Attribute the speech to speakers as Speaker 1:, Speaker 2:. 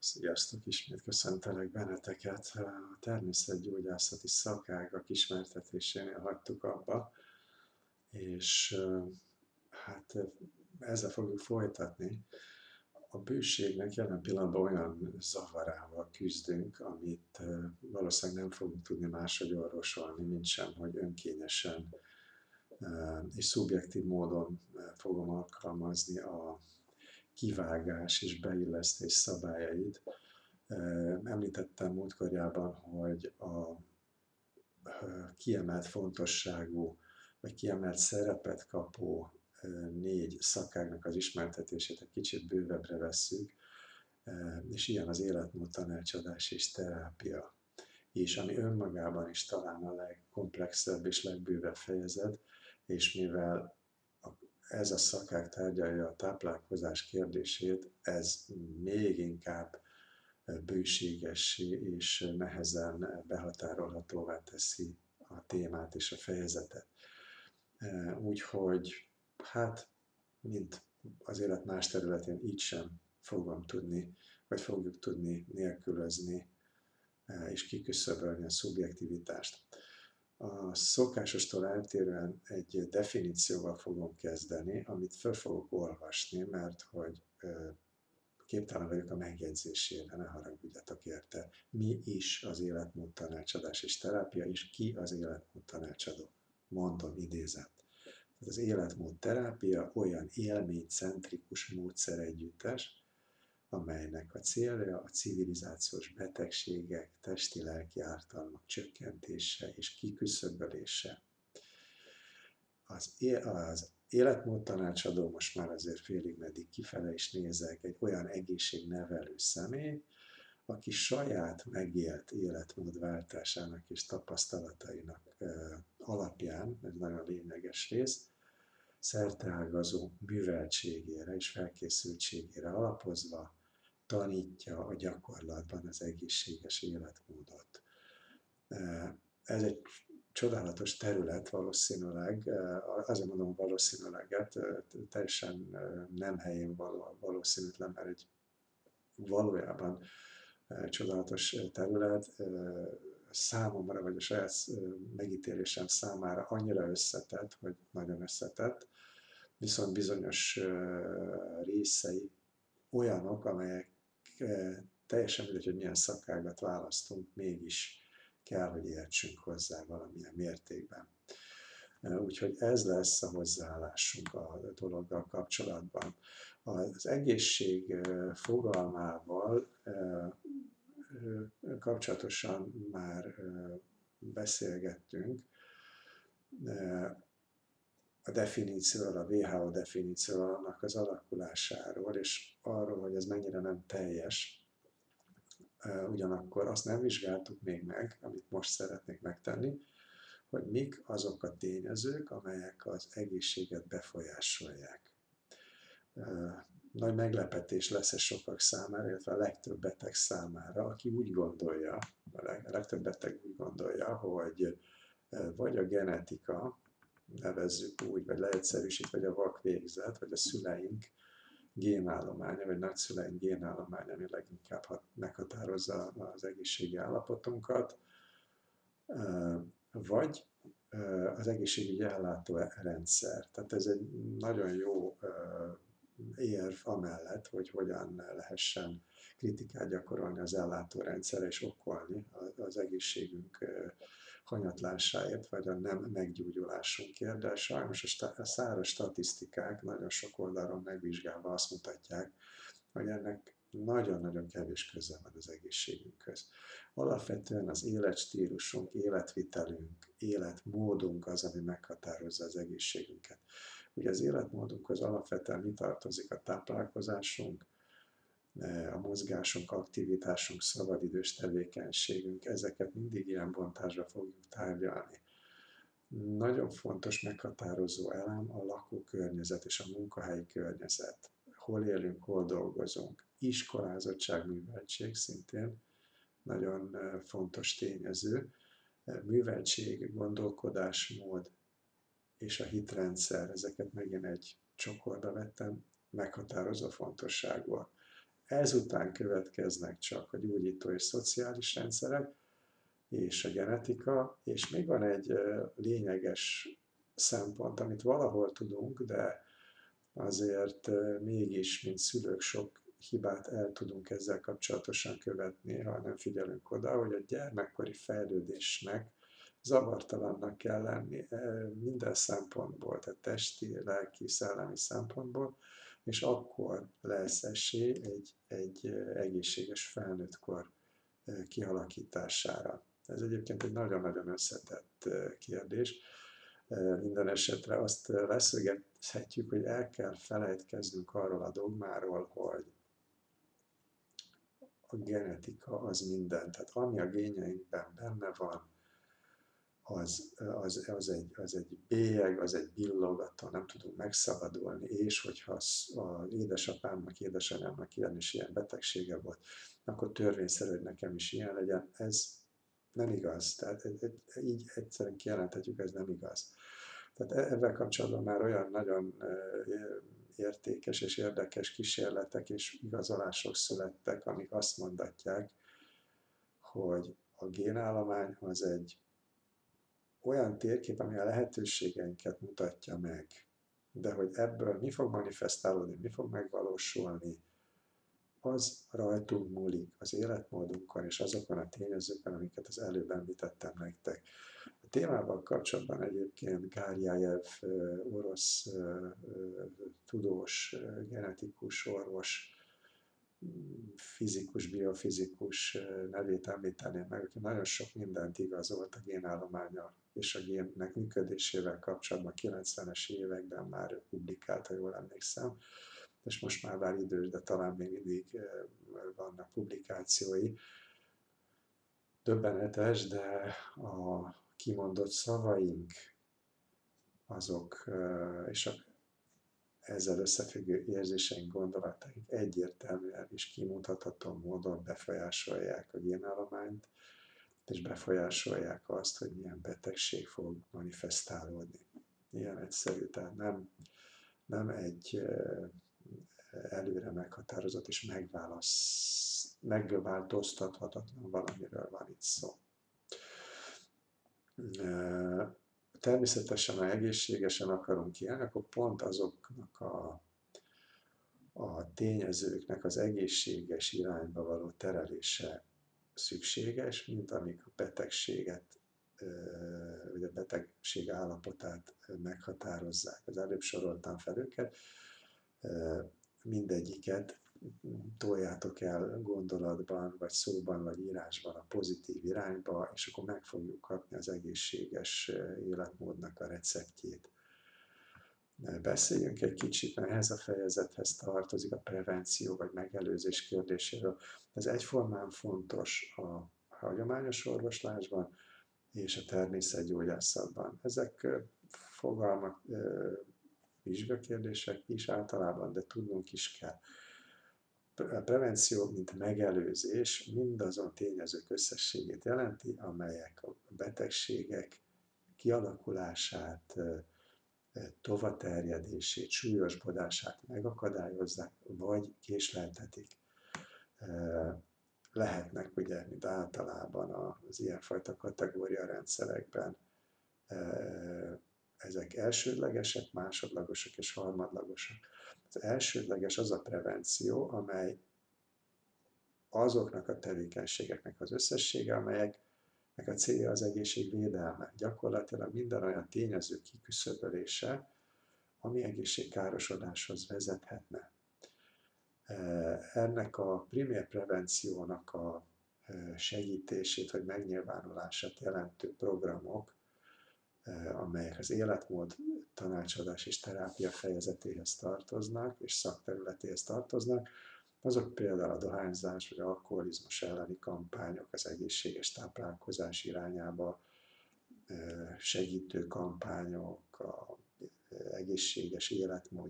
Speaker 1: Sziasztok, ismét köszöntelek benneteket. A természetgyógyászati szakágak ismertetésénél hagytuk abba, és hát ezzel fogjuk folytatni. A bőségnek jelen pillanatban olyan zavarával küzdünk, amit valószínűleg nem fogunk tudni máshogy orvosolni, mint sem, hogy önkényesen és szubjektív módon fogom alkalmazni a kivágás és beillesztés szabályait. Említettem múltkorjában, hogy a kiemelt fontosságú, vagy kiemelt szerepet kapó négy szakágnak az ismertetését egy kicsit bővebbre vesszük, és ilyen az életmód tanácsadás és terápia. És ami önmagában is talán a legkomplexebb és legbővebb fejezet, és mivel ez a szakák tárgyalja a táplálkozás kérdését, ez még inkább bőségessé és nehezen behatárolhatóvá teszi a témát és a fejezetet. Úgyhogy hát, mint az élet más területén így sem fogom tudni, vagy fogjuk tudni nélkülözni és kiküszöbölni a szubjektivitást. A szokásostól eltérően egy definícióval fogom kezdeni, amit föl fogok olvasni, mert hogy képtelen vagyok a megjegyzésére, ne haragudjatok érte. Mi is az életmód tanácsadás és terápia, és ki az életmód tanácsadó? Mondom, idézet. Az életmód terápia olyan élménycentrikus együttes, amelynek a célja a civilizációs betegségek, testi-lelki ártalmak csökkentése és kiküszöbölése. Az, az életmód tanácsadó most már azért félig meddig kifele is nézek, egy olyan egészségnevelő személy, aki saját megélt életmódváltásának és tapasztalatainak alapján, ez nagyon lényeges rész, szerteágazó műveltségére és felkészültségére alapozva tanítja a gyakorlatban az egészséges életmódot. Ez egy csodálatos terület valószínűleg, azért mondom valószínűleget, teljesen nem helyén való, valószínűtlen, mert egy valójában csodálatos terület, számomra, vagy a saját megítélésem számára annyira összetett, hogy nagyon összetett, viszont bizonyos részei olyanok, amelyek teljesen mindegy, hogy milyen szakágat választunk, mégis kell, hogy értsünk hozzá valamilyen mértékben. Úgyhogy ez lesz a hozzáállásunk a dologgal kapcsolatban. Az egészség fogalmával kapcsolatosan már beszélgettünk a definícióról, a WHO definícióról, annak az alakulásáról, és arról, hogy ez mennyire nem teljes. Ugyanakkor azt nem vizsgáltuk még meg, amit most szeretnék megtenni, hogy mik azok a tényezők, amelyek az egészséget befolyásolják nagy meglepetés lesz ez sokak számára, illetve a legtöbb beteg számára, aki úgy gondolja, a legtöbb beteg úgy gondolja, hogy vagy a genetika, nevezzük úgy, vagy leegyszerűsít, vagy a vakvégzet, vagy a szüleink génállománya, vagy nagyszüleink génállománya, ami leginkább meghatározza az egészségi állapotunkat, vagy az egészségügyi ellátó rendszer. Tehát ez egy nagyon jó érv amellett, hogy hogyan lehessen kritikát gyakorolni az ellátórendszerre és okolni az egészségünk hanyatlásáért, vagy a nem meggyógyulásunkért, de sajnos a száraz statisztikák nagyon sok oldalon megvizsgálva azt mutatják, hogy ennek nagyon-nagyon kevés köze van az egészségünkhöz. Alapvetően az életstílusunk, életvitelünk, életmódunk az, ami meghatározza az egészségünket. Ugye az életmódunkhoz alapvetően mi tartozik a táplálkozásunk, a mozgásunk, aktivitásunk, szabadidős tevékenységünk, ezeket mindig ilyen bontásra fogjuk tárgyalni. Nagyon fontos meghatározó elem a lakókörnyezet és a munkahelyi környezet. Hol élünk, hol dolgozunk. Iskolázottság, műveltség szintén nagyon e, fontos tényező. E, műveltség, gondolkodásmód, és a hitrendszer, ezeket megint egy csokorba vettem, meghatározó fontosságúak. Ezután következnek csak a gyógyító és szociális rendszerek, és a genetika, és még van egy lényeges szempont, amit valahol tudunk, de azért mégis, mint szülők sok hibát el tudunk ezzel kapcsolatosan követni, ha nem figyelünk oda, hogy a gyermekkori fejlődésnek zavartalannak kell lenni minden szempontból, tehát testi, lelki, szellemi szempontból, és akkor lesz esély egy, egy egészséges felnőttkor kialakítására. Ez egyébként egy nagyon-nagyon összetett kérdés. Minden esetre azt leszögethetjük, hogy el kell felejtkeznünk arról a dogmáról, hogy a genetika az minden. Tehát ami a gényeinkben benne van, az, az, az, egy, az egy bélyeg, az egy billogató, nem tudunk megszabadulni, és hogyha az édesapámnak, édesanyámnak ilyen és ilyen betegsége volt, akkor törvényszerű, hogy nekem is ilyen legyen. Ez nem igaz. Tehát így egyszerűen kijelenthetjük, ez nem igaz. Tehát e, ebben kapcsolatban már olyan nagyon értékes és érdekes kísérletek és igazolások születtek, amik azt mondatják, hogy a génállomány az egy olyan térkép, ami a lehetőségeinket mutatja meg, de hogy ebből mi fog manifestálódni, mi fog megvalósulni, az rajtunk múlik, az életmódunkon és azokon a tényezőkön, amiket az előbb említettem nektek. A témával kapcsolatban egyébként Gárjájev orosz tudós, genetikus orvos, fizikus, biofizikus nevét említeném meg, aki nagyon sok mindent igazolt a génállománya és a génnek működésével kapcsolatban 90-es években már publikálta, jól emlékszem és most már bár idős, de talán még mindig vannak publikációi. Döbbenetes, de a kimondott szavaink, azok és a ezzel összefüggő érzéseink, gondolataink egyértelműen és kimutatható módon befolyásolják a génállományt, és befolyásolják azt, hogy milyen betegség fog manifestálódni. Ilyen egyszerű, tehát nem, nem egy előre meghatározott és megválasz, megváltoztathatatlan valamiről van itt szó. Természetesen, ha egészségesen akarunk élni, akkor pont azoknak a, a tényezőknek az egészséges irányba való terelése szükséges, mint amik a betegséget, vagy a betegség állapotát meghatározzák. Az előbb soroltam fel őket mindegyiket toljátok el gondolatban, vagy szóban, vagy írásban a pozitív irányba, és akkor meg fogjuk kapni az egészséges életmódnak a receptjét. Beszéljünk egy kicsit, mert ehhez a fejezethez tartozik a prevenció vagy megelőzés kérdéséről. Ez egyformán fontos a hagyományos orvoslásban és a természetgyógyászatban. Ezek fogalmak vizsgakérdések is általában, de tudnunk is kell. A prevenció, mint megelőzés mindazon tényezők összességét jelenti, amelyek a betegségek kialakulását, tovaterjedését, súlyosbodását megakadályozzák, vagy késleltetik. Lehetnek ugye, mint általában az ilyenfajta kategória rendszerekben ezek elsődlegesek, másodlagosak és harmadlagosak. Az elsődleges az a prevenció, amely azoknak a tevékenységeknek az összessége, amelyeknek a célja az egészség védelme. Gyakorlatilag minden olyan tényező kiküszöbölése, ami egészségkárosodáshoz vezethetne. Ennek a primér prevenciónak a segítését vagy megnyilvánulását jelentő programok amelyek az életmód tanácsadás és terápia fejezetéhez tartoznak, és szakterületéhez tartoznak, azok például a dohányzás vagy alkoholizmus elleni kampányok, az egészséges táplálkozás irányába eh, segítő kampányok, a eh, egészséges életmód